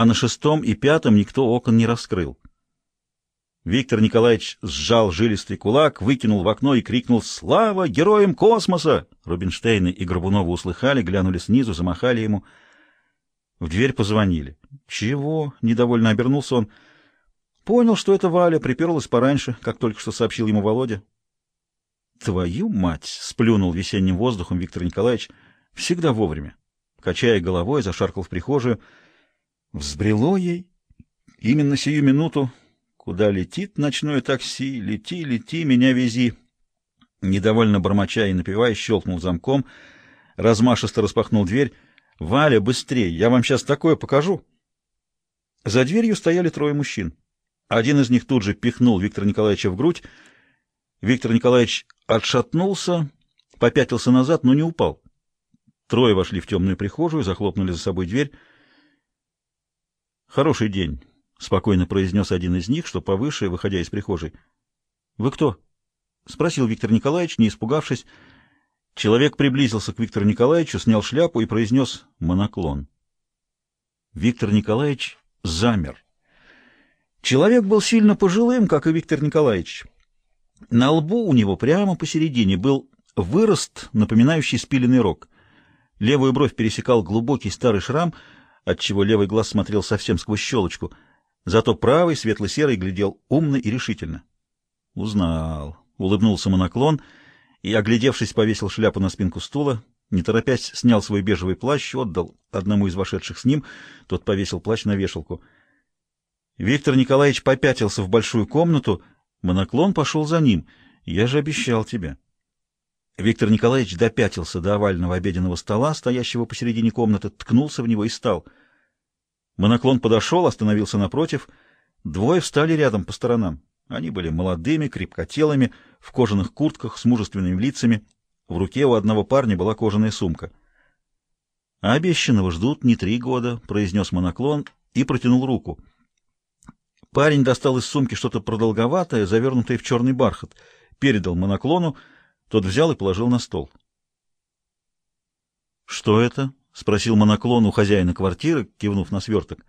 а на шестом и пятом никто окон не раскрыл. Виктор Николаевич сжал жилистый кулак, выкинул в окно и крикнул «Слава героям космоса!» Рубинштейны и Горбунова услыхали, глянули снизу, замахали ему. В дверь позвонили. «Чего?» — недовольно обернулся он. Понял, что это Валя, приперлась пораньше, как только что сообщил ему Володя. «Твою мать!» — сплюнул весенним воздухом Виктор Николаевич. «Всегда вовремя». Качая головой, зашаркал в прихожую. Взбрело ей. Именно сию минуту Куда летит ночное такси? Лети, лети, меня вези. Недовольно бормоча и напевая, щелкнул замком, размашисто распахнул дверь. «Валя, быстрей! Я вам сейчас такое покажу!» За дверью стояли трое мужчин. Один из них тут же пихнул Виктора Николаевича в грудь. Виктор Николаевич отшатнулся, попятился назад, но не упал. Трое вошли в темную прихожую, захлопнули за собой дверь. «Хороший день», — спокойно произнес один из них, что повыше, выходя из прихожей. — Вы кто? — спросил Виктор Николаевич, не испугавшись. Человек приблизился к Виктору Николаевичу, снял шляпу и произнес «моноклон». Виктор Николаевич замер. Человек был сильно пожилым, как и Виктор Николаевич. На лбу у него прямо посередине был вырост, напоминающий спиленный рог. Левую бровь пересекал глубокий старый шрам, отчего левый глаз смотрел совсем сквозь щелочку — Зато правый, светло-серый, глядел умно и решительно. «Узнал», — улыбнулся моноклон и, оглядевшись, повесил шляпу на спинку стула, не торопясь, снял свой бежевый плащ, отдал одному из вошедших с ним, тот повесил плащ на вешалку. Виктор Николаевич попятился в большую комнату, моноклон пошел за ним. «Я же обещал тебе». Виктор Николаевич допятился до овального обеденного стола, стоящего посередине комнаты, ткнулся в него и стал — Моноклон подошел, остановился напротив. Двое встали рядом по сторонам. Они были молодыми, крепкотелыми, в кожаных куртках, с мужественными лицами. В руке у одного парня была кожаная сумка. «А обещанного ждут не три года», — произнес моноклон и протянул руку. Парень достал из сумки что-то продолговатое, завернутое в черный бархат, передал моноклону, тот взял и положил на стол. «Что это?» — спросил моноклон у хозяина квартиры, кивнув на сверток.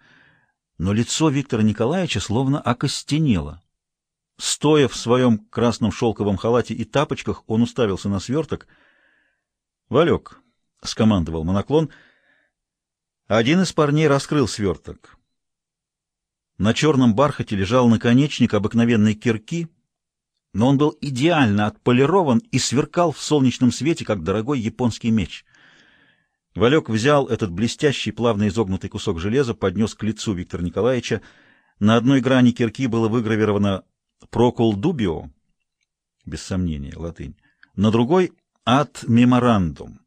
Но лицо Виктора Николаевича словно окостенело. Стоя в своем красном шелковом халате и тапочках, он уставился на сверток. — Валек, — скомандовал моноклон. Один из парней раскрыл сверток. На черном бархате лежал наконечник обыкновенной кирки, но он был идеально отполирован и сверкал в солнечном свете, как дорогой японский меч — Валек взял этот блестящий, плавно изогнутый кусок железа, поднес к лицу Виктора Николаевича. На одной грани кирки было выгравировано «Прокул дубио», без сомнения, латынь. На другой «Ад меморандум»,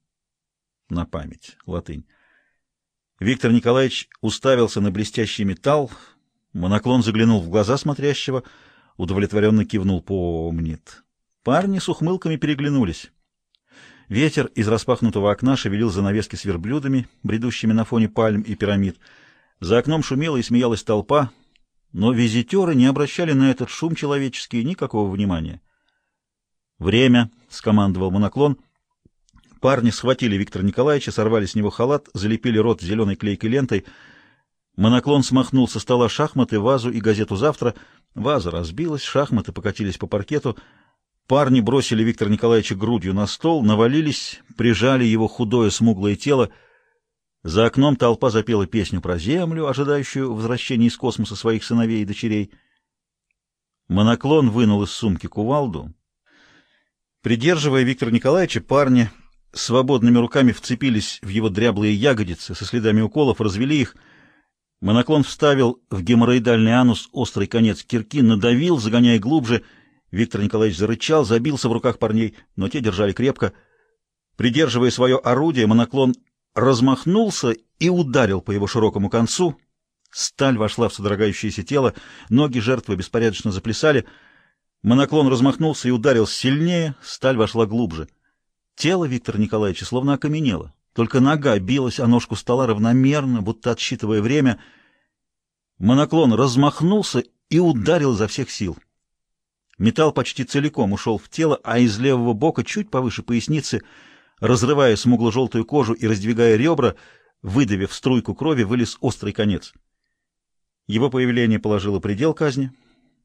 на память, латынь. Виктор Николаевич уставился на блестящий металл, моноклон заглянул в глаза смотрящего, удовлетворенно кивнул «помнит». Парни с ухмылками переглянулись. Ветер из распахнутого окна шевелил занавески с верблюдами, бредущими на фоне пальм и пирамид. За окном шумела и смеялась толпа, но визитеры не обращали на этот шум человеческий никакого внимания. «Время!» — скомандовал моноклон. Парни схватили Виктора Николаевича, сорвали с него халат, залепили рот зеленой клейкой лентой. Моноклон смахнул со стола шахматы, вазу и газету «Завтра». Ваза разбилась, шахматы покатились по паркету — Парни бросили Виктора Николаевича грудью на стол, навалились, прижали его худое смуглое тело. За окном толпа запела песню про Землю, ожидающую возвращения из космоса своих сыновей и дочерей. Моноклон вынул из сумки кувалду. Придерживая Виктора Николаевича, парни свободными руками вцепились в его дряблые ягодицы, со следами уколов развели их. Моноклон вставил в геморроидальный анус острый конец кирки, надавил, загоняя глубже — Виктор Николаевич зарычал, забился в руках парней, но те держали крепко. Придерживая свое орудие, моноклон размахнулся и ударил по его широкому концу. Сталь вошла в содрогающееся тело, ноги жертвы беспорядочно заплясали. Моноклон размахнулся и ударил сильнее, сталь вошла глубже. Тело Виктора Николаевича словно окаменело. Только нога билась о ножку стола равномерно, будто отсчитывая время. Моноклон размахнулся и ударил изо всех сил. Металл почти целиком ушел в тело, а из левого бока, чуть повыше поясницы, разрывая смугло-желтую кожу и раздвигая ребра, выдавив струйку крови, вылез острый конец. Его появление положило предел казни.